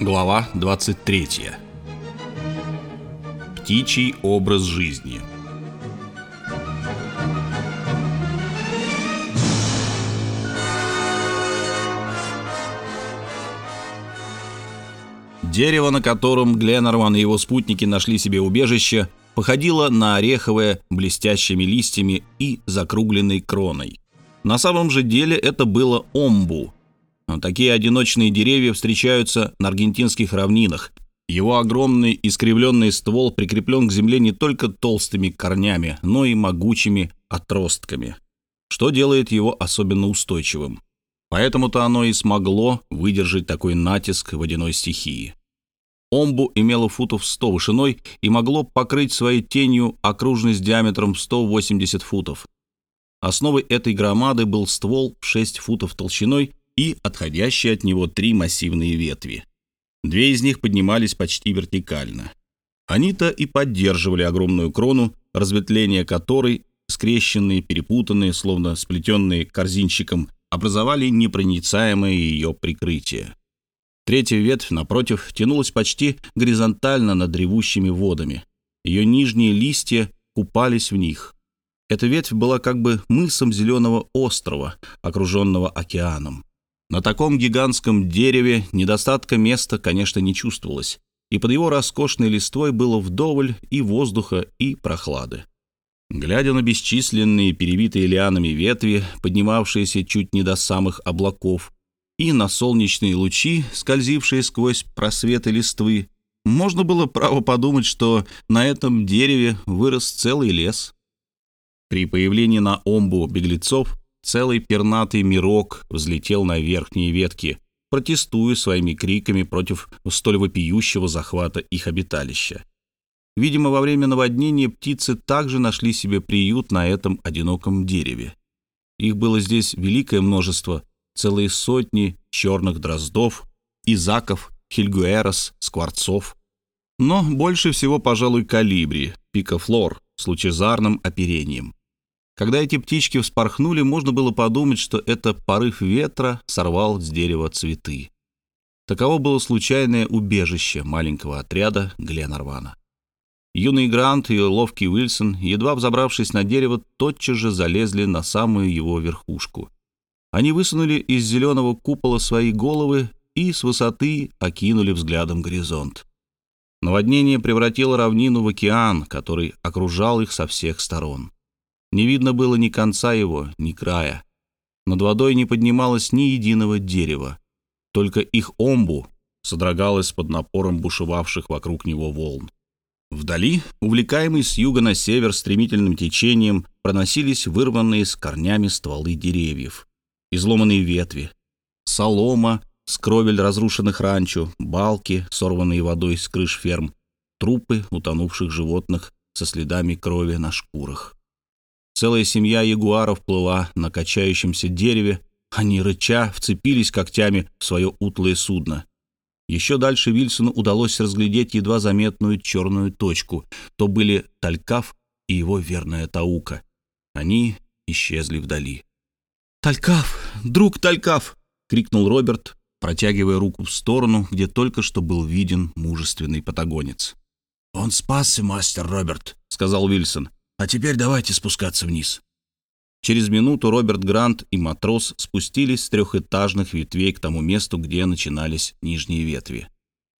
Глава 23. Птичий образ жизни. Дерево, на котором Гленнерман и его спутники нашли себе убежище, походило на ореховое блестящими листьями и закругленной кроной. На самом же деле это было омбу. Такие одиночные деревья встречаются на аргентинских равнинах. Его огромный искривленный ствол прикреплен к земле не только толстыми корнями, но и могучими отростками, что делает его особенно устойчивым. Поэтому-то оно и смогло выдержать такой натиск водяной стихии. Омбу имело футов 100 вышиной и могло покрыть своей тенью окружность диаметром 180 футов. Основой этой громады был ствол в 6 футов толщиной и отходящие от него три массивные ветви. Две из них поднимались почти вертикально. Они-то и поддерживали огромную крону, разветвления которой, скрещенные, перепутанные, словно сплетенные корзинчиком, образовали непроницаемое ее прикрытие. Третья ветвь, напротив, тянулась почти горизонтально над ревущими водами. Ее нижние листья купались в них. Эта ветвь была как бы мысом зеленого острова, окруженного океаном. На таком гигантском дереве недостатка места, конечно, не чувствовалось, и под его роскошной листвой было вдоволь и воздуха, и прохлады. Глядя на бесчисленные перевитые лианами ветви, поднимавшиеся чуть не до самых облаков, и на солнечные лучи, скользившие сквозь просветы листвы, можно было право подумать, что на этом дереве вырос целый лес. При появлении на омбу беглецов целый пернатый мирок взлетел на верхние ветки, протестуя своими криками против столь вопиющего захвата их обиталища. Видимо, во время наводнения птицы также нашли себе приют на этом одиноком дереве. Их было здесь великое множество, целые сотни черных дроздов, изаков, хильгуэрос, скворцов. Но больше всего, пожалуй, калибри, пикофлор с лучезарным оперением. Когда эти птички вспорхнули, можно было подумать, что это порыв ветра сорвал с дерева цветы. Таково было случайное убежище маленького отряда Гленарвана. Юный Грант и ловкий Уилсон, едва взобравшись на дерево, тотчас же залезли на самую его верхушку. Они высунули из зеленого купола свои головы и с высоты окинули взглядом горизонт. Наводнение превратило равнину в океан, который окружал их со всех сторон. Не видно было ни конца его, ни края. Над водой не поднималось ни единого дерева. Только их омбу содрогалась под напором бушевавших вокруг него волн. Вдали, увлекаемый с юга на север стремительным течением, проносились вырванные с корнями стволы деревьев, изломанные ветви, солома, скровель разрушенных ранчо, балки, сорванные водой с крыш ферм, трупы утонувших животных со следами крови на шкурах. Целая семья ягуаров плыла на качающемся дереве, они, рыча, вцепились когтями в свое утлое судно. Еще дальше Вильсону удалось разглядеть едва заметную черную точку. То были Талькав и его верная Таука. Они исчезли вдали. «Талькав! Друг Талькав!» — крикнул Роберт, протягивая руку в сторону, где только что был виден мужественный патагонец. «Он спасся, мастер Роберт», — сказал Вильсон. А теперь давайте спускаться вниз». Через минуту Роберт Грант и матрос спустились с трехэтажных ветвей к тому месту, где начинались нижние ветви.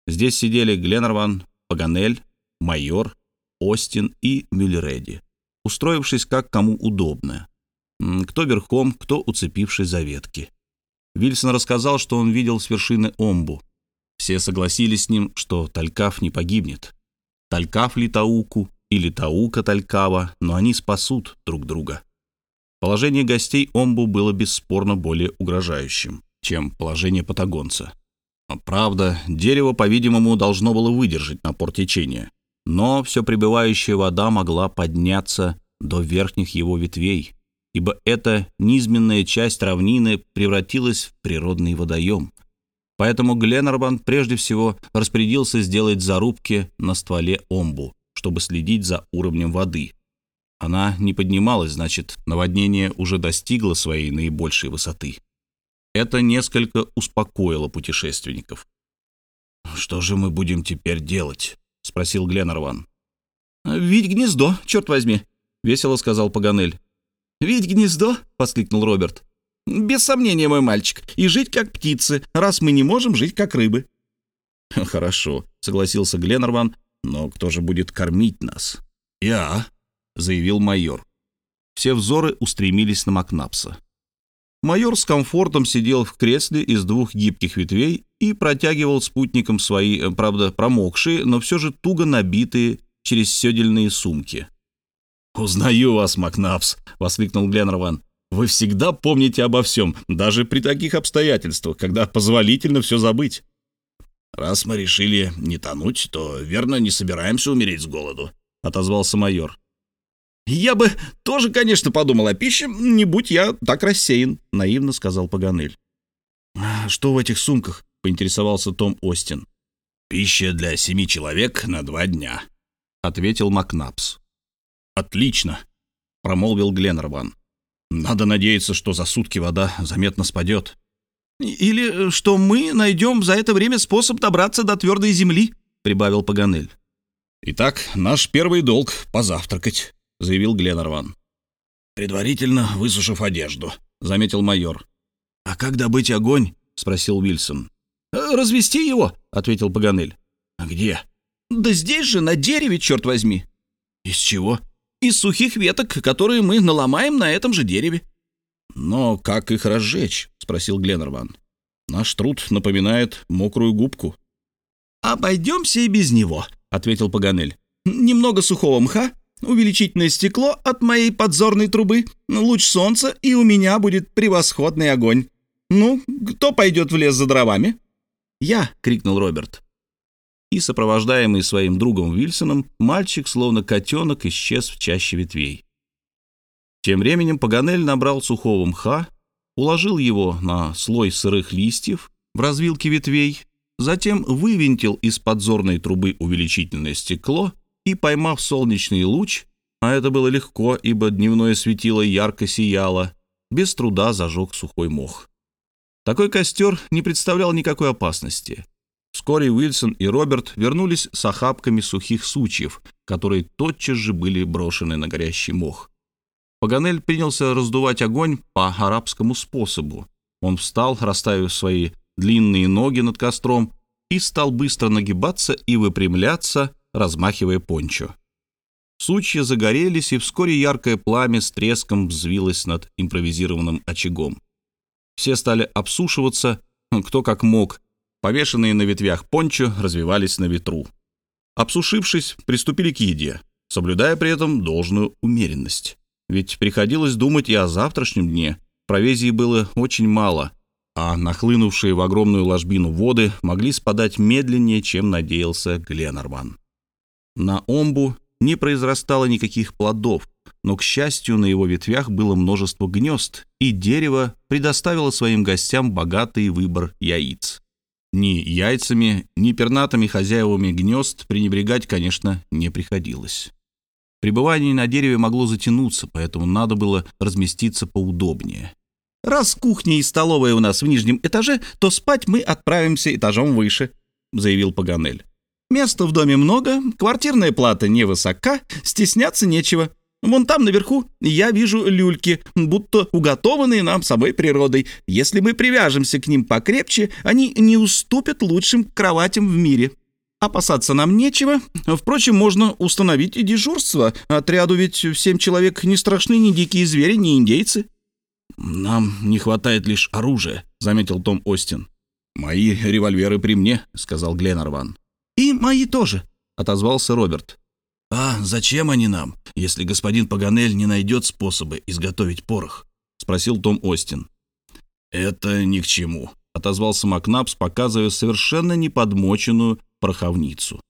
Здесь сидели Гленнерван, Паганель, майор, Остин и Мюллереди, устроившись как кому удобно. Кто верхом, кто уцепившись за ветки. Вильсон рассказал, что он видел с вершины Омбу. Все согласились с ним, что Талькав не погибнет. Талькав ли Тауку или Таука Талькава, но они спасут друг друга. Положение гостей Омбу было бесспорно более угрожающим, чем положение патагонца. Правда, дерево, по-видимому, должно было выдержать напор течения, но все прибывающая вода могла подняться до верхних его ветвей, ибо эта низменная часть равнины превратилась в природный водоем. Поэтому Гленнербан прежде всего распорядился сделать зарубки на стволе омбу, чтобы следить за уровнем воды. Она не поднималась, значит, наводнение уже достигло своей наибольшей высоты. Это несколько успокоило путешественников. «Что же мы будем теперь делать?» — спросил Гленнерван. «Видь гнездо, черт возьми», — весело сказал Паганель. «Видь гнездо?» — воскликнул Роберт. «Без сомнения, мой мальчик, и жить как птицы, раз мы не можем жить как рыбы». «Хорошо», — согласился Гленнерван, — «но кто же будет кормить нас?» «Я», — заявил майор. Все взоры устремились на Макнапса. Майор с комфортом сидел в кресле из двух гибких ветвей и протягивал спутникам свои, э, правда, промокшие, но все же туго набитые через седельные сумки. «Узнаю вас, Макнапс!» — воскликнул Гленнерван. «Вы всегда помните обо всем, даже при таких обстоятельствах, когда позволительно все забыть». «Раз мы решили не тонуть, то, верно, не собираемся умереть с голоду», — отозвался майор. «Я бы тоже, конечно, подумал о пище, не будь я так рассеян», — наивно сказал Паганель. «А «Что в этих сумках?» — поинтересовался Том Остин. «Пища для семи человек на два дня», — ответил Макнапс. «Отлично», — промолвил Гленнерван. «Надо надеяться, что за сутки вода заметно спадет». «Или э, что мы найдем за это время способ добраться до твердой земли», — прибавил Паганель. «Итак, наш первый долг — позавтракать», — заявил Гленнерван. «Предварительно высушив одежду», — заметил майор. «А как добыть огонь?» — спросил Уильсон. «Э, «Развести его», — ответил Паганель. «А где?» «Да здесь же, на дереве, черт возьми». «Из чего?» «Из сухих веток, которые мы наломаем на этом же дереве». «Но как их разжечь?» — спросил Гленнерван. «Наш труд напоминает мокрую губку». «Обойдемся и без него», — ответил Паганель. «Немного сухого мха, увеличительное стекло от моей подзорной трубы, луч солнца, и у меня будет превосходный огонь. Ну, кто пойдет в лес за дровами?» «Я!» — крикнул Роберт. И, сопровождаемый своим другом Вильсоном, мальчик, словно котенок, исчез в чаще ветвей. Тем временем Паганель набрал сухого мха, уложил его на слой сырых листьев в развилке ветвей, затем вывинтил из подзорной трубы увеличительное стекло и, поймав солнечный луч, а это было легко, ибо дневное светило ярко сияло, без труда зажег сухой мох. Такой костер не представлял никакой опасности. Вскоре Уилсон и Роберт вернулись с охапками сухих сучьев, которые тотчас же были брошены на горящий мох. Паганель принялся раздувать огонь по арабскому способу. Он встал, расставив свои длинные ноги над костром, и стал быстро нагибаться и выпрямляться, размахивая пончо. Сучья загорелись, и вскоре яркое пламя с треском взвилось над импровизированным очагом. Все стали обсушиваться, кто как мог. Повешенные на ветвях пончо развивались на ветру. Обсушившись, приступили к еде, соблюдая при этом должную умеренность. Ведь приходилось думать и о завтрашнем дне. Провизии было очень мало, а нахлынувшие в огромную ложбину воды могли спадать медленнее, чем надеялся Гленнерван. На омбу не произрастало никаких плодов, но, к счастью, на его ветвях было множество гнезд, и дерево предоставило своим гостям богатый выбор яиц. Ни яйцами, ни пернатыми хозяевами гнезд пренебрегать, конечно, не приходилось. Пребывание на дереве могло затянуться, поэтому надо было разместиться поудобнее. «Раз кухня и столовая у нас в нижнем этаже, то спать мы отправимся этажом выше», — заявил Паганель. «Места в доме много, квартирная плата невысока, стесняться нечего. Вон там наверху я вижу люльки, будто уготованные нам самой природой. Если мы привяжемся к ним покрепче, они не уступят лучшим кроватям в мире». Опасаться нам нечего. Впрочем, можно установить и дежурство. Отряду ведь в семь человек не страшны ни дикие звери, ни индейцы». «Нам не хватает лишь оружия», — заметил Том Остин. «Мои револьверы при мне», — сказал Гленнерван. «И мои тоже», — отозвался Роберт. «А зачем они нам, если господин Паганель не найдет способы изготовить порох?» — спросил Том Остин. «Это ни к чему», — отозвался Макнапс, показывая совершенно неподмоченную пороховницу.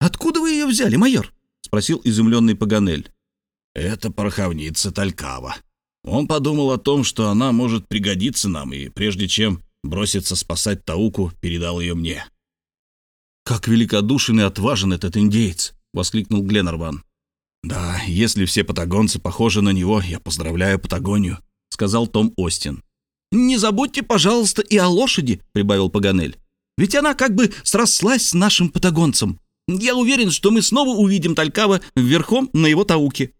«Откуда вы ее взяли, майор?» — спросил изумленный Паганель. «Это пороховница Талькава. Он подумал о том, что она может пригодиться нам, и прежде чем броситься спасать Тауку, передал ее мне». «Как великодушен и отважен этот индеец!» — воскликнул Гленнерван. «Да, если все патагонцы похожи на него, я поздравляю Патагонию», — сказал Том Остин. «Не забудьте, пожалуйста, и о лошади», — прибавил Паганель. Ведь она как бы срослась с нашим патагонцем. Я уверен, что мы снова увидим Талькава верхом на его тауке».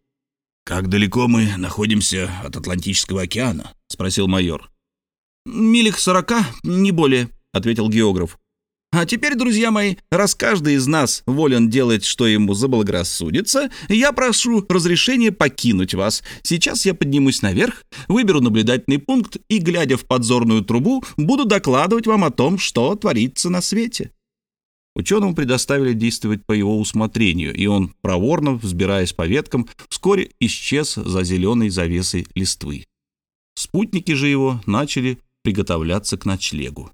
«Как далеко мы находимся от Атлантического океана?» — спросил майор. «Милях сорока, не более», — ответил географ. А теперь, друзья мои, раз каждый из нас волен делать, что ему заблагорассудится, я прошу разрешения покинуть вас. Сейчас я поднимусь наверх, выберу наблюдательный пункт и, глядя в подзорную трубу, буду докладывать вам о том, что творится на свете». Ученому предоставили действовать по его усмотрению, и он, проворно взбираясь по веткам, вскоре исчез за зеленой завесой листвы. Спутники же его начали приготовляться к ночлегу.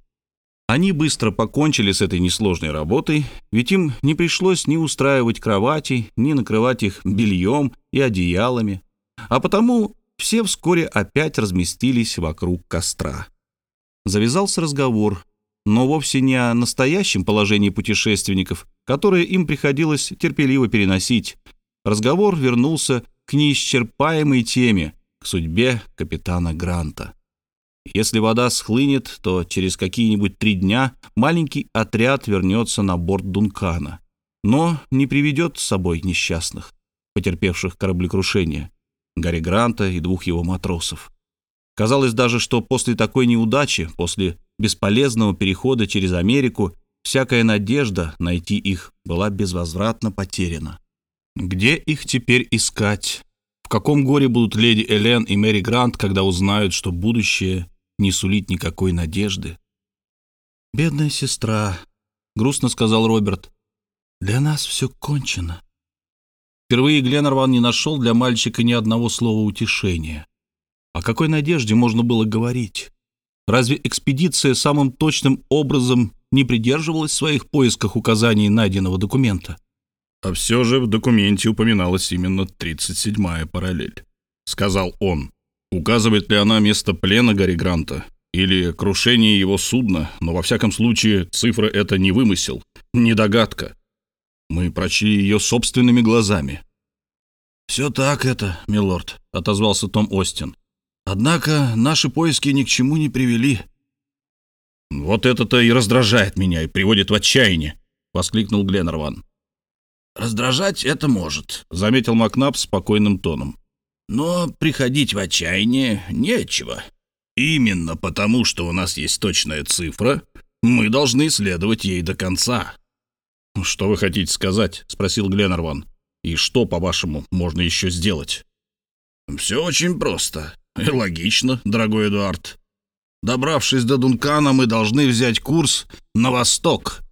Они быстро покончили с этой несложной работой, ведь им не пришлось ни устраивать кровати, ни накрывать их бельем и одеялами, а потому все вскоре опять разместились вокруг костра. Завязался разговор, но вовсе не о настоящем положении путешественников, которое им приходилось терпеливо переносить. Разговор вернулся к неисчерпаемой теме, к судьбе капитана Гранта. Если вода схлынет, то через какие-нибудь три дня маленький отряд вернется на борт Дункана, но не приведет с собой несчастных, потерпевших кораблекрушение, Гарри Гранта и двух его матросов. Казалось даже, что после такой неудачи, после бесполезного перехода через Америку, всякая надежда найти их была безвозвратно потеряна. Где их теперь искать? В каком горе будут леди Элен и Мэри Грант, когда узнают, что будущее не сулит никакой надежды. «Бедная сестра», — грустно сказал Роберт, — «для нас все кончено». Впервые Гленнерван не нашел для мальчика ни одного слова утешения. О какой надежде можно было говорить? Разве экспедиция самым точным образом не придерживалась в своих поисках указаний найденного документа? А все же в документе упоминалась именно 37-я параллель, сказал он. Указывает ли она место плена Гарри Гранта или крушение его судна, но во всяком случае цифра это не вымысел, не догадка. Мы прочли ее собственными глазами. «Все так это, милорд», — отозвался Том Остин. «Однако наши поиски ни к чему не привели». «Вот это-то и раздражает меня и приводит в отчаяние», — воскликнул Гленнерван. «Раздражать это может», — заметил Макнаб спокойным тоном. Но приходить в отчаяние нечего. Именно потому, что у нас есть точная цифра, мы должны исследовать ей до конца. «Что вы хотите сказать?» — спросил Гленнерван. «И что, по-вашему, можно еще сделать?» «Все очень просто и логично, дорогой Эдуард. Добравшись до Дункана, мы должны взять курс на восток.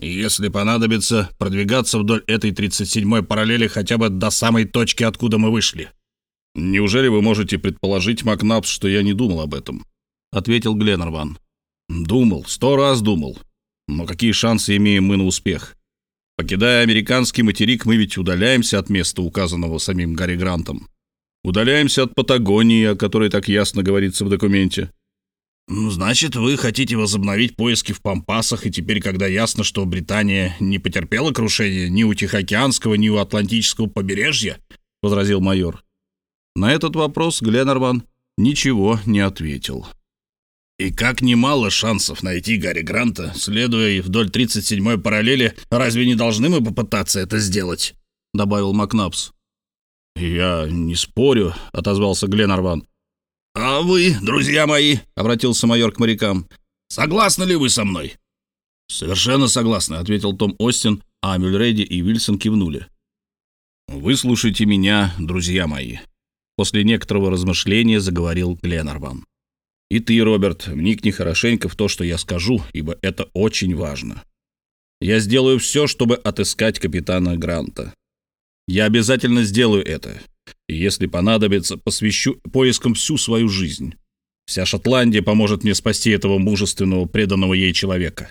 Если понадобится, продвигаться вдоль этой 37-й параллели хотя бы до самой точки, откуда мы вышли. «Неужели вы можете предположить, Макнапс, что я не думал об этом?» — ответил Гленнерван. «Думал, сто раз думал. Но какие шансы имеем мы на успех? Покидая американский материк, мы ведь удаляемся от места, указанного самим Гарри Грантом. Удаляемся от Патагонии, о которой так ясно говорится в документе. Ну, значит, вы хотите возобновить поиски в Пампасах, и теперь, когда ясно, что Британия не потерпела крушения ни у Тихоокеанского, ни у Атлантического побережья, — возразил майор. На этот вопрос Гленнерван ничего не ответил. «И как немало шансов найти Гарри Гранта, следуя вдоль 37-й параллели, разве не должны мы попытаться это сделать?» — добавил Макнапс. «Я не спорю», — отозвался Гленнерван. «А вы, друзья мои», — обратился майор к морякам, — «согласны ли вы со мной?» «Совершенно согласны», — ответил Том Остин, а Мюльреди и Вильсон кивнули. «Выслушайте меня, друзья мои», После некоторого размышления заговорил Гленнерван. «И ты, Роберт, вникни хорошенько в то, что я скажу, ибо это очень важно. Я сделаю все, чтобы отыскать капитана Гранта. Я обязательно сделаю это, и если понадобится, посвящу поискам всю свою жизнь. Вся Шотландия поможет мне спасти этого мужественного, преданного ей человека.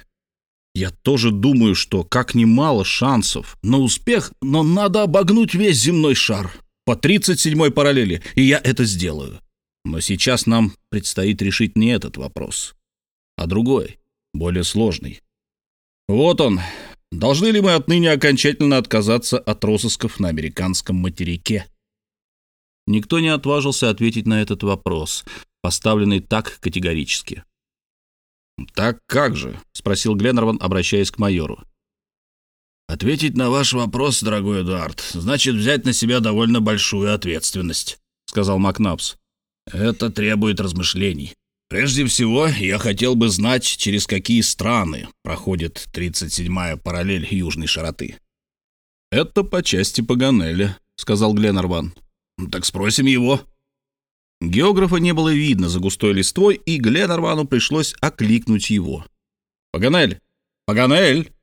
Я тоже думаю, что как немало шансов на успех, но надо обогнуть весь земной шар, по 37-й параллели, и я это сделаю. Но сейчас нам предстоит решить не этот вопрос, а другой, более сложный. Вот он. Должны ли мы отныне окончательно отказаться от розысков на американском материке? Никто не отважился ответить на этот вопрос, поставленный так категорически. «Так как же?» — спросил Гленнерван, обращаясь к майору. «Ответить на ваш вопрос, дорогой Эдуард, значит взять на себя довольно большую ответственность», — сказал Макнапс. «Это требует размышлений. Прежде всего, я хотел бы знать, через какие страны проходит 37-я параллель южной широты». «Это по части Паганеля», — сказал Гленнерван. «Так спросим его». Географа не было видно за густой листвой, и Гленнервану пришлось окликнуть его. «Паганель! Паганель!»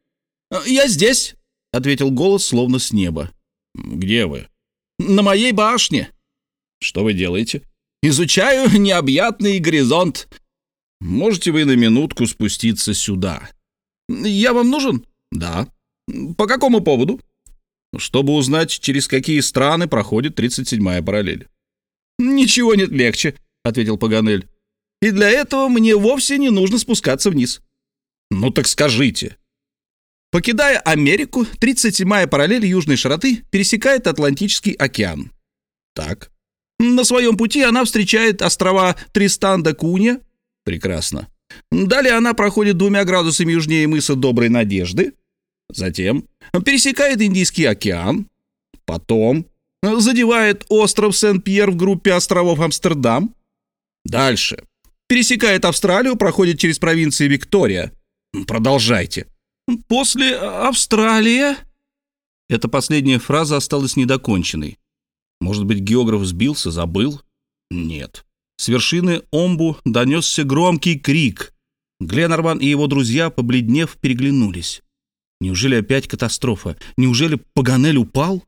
«Я здесь», — ответил голос словно с неба. «Где вы?» «На моей башне». «Что вы делаете?» «Изучаю необъятный горизонт». «Можете вы на минутку спуститься сюда?» «Я вам нужен?» «Да». «По какому поводу?» «Чтобы узнать, через какие страны проходит 37-я параллель». «Ничего нет легче», — ответил Паганель. «И для этого мне вовсе не нужно спускаться вниз». «Ну так скажите». Покидая Америку, 37-я параллель южной широты пересекает Атлантический океан. Так. На своем пути она встречает острова Тристан-да-Кунья. Прекрасно. Далее она проходит двумя градусами южнее мыса Доброй Надежды. Затем пересекает Индийский океан. Потом задевает остров Сен-Пьер в группе островов Амстердам. Дальше. Пересекает Австралию, проходит через провинции Виктория. Продолжайте. После Австралия... Эта последняя фраза осталась недоконченной. Может быть, географ сбился, забыл? Нет. С вершины Омбу донесся громкий крик. Гленарван и его друзья, побледнев, переглянулись. Неужели опять катастрофа? Неужели Паганель упал?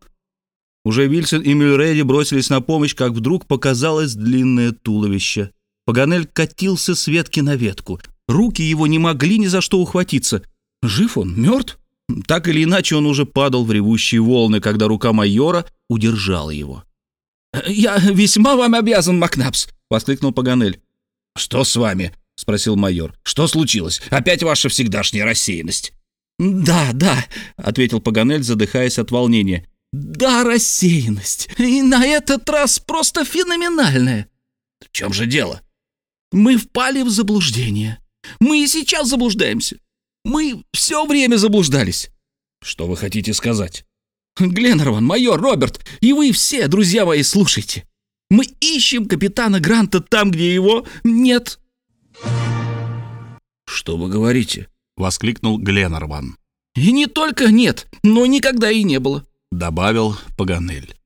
Уже Вильсон и Мюлреди бросились на помощь, как вдруг показалось длинное туловище. Паганель катился с ветки на ветку. Руки его не могли ни за что ухватиться. Жив он? Мертв? Так или иначе, он уже падал в ревущие волны, когда рука майора удержала его. «Я весьма вам обязан, Макнапс!» — воскликнул Паганель. «Что с вами?» — спросил майор. «Что случилось? Опять ваша всегдашняя рассеянность?» «Да, да», — ответил Паганель, задыхаясь от волнения. «Да, рассеянность. И на этот раз просто феноменальная». «В чем же дело?» «Мы впали в заблуждение. Мы и сейчас заблуждаемся. Мы все время заблуждались». «Что вы хотите сказать?» «Гленнерван, майор, Роберт, и вы все, друзья мои, слушайте. Мы ищем капитана Гранта там, где его нет». «Что вы говорите?» — воскликнул Гленнерван. «И не только нет, но никогда и не было», — добавил Паганель.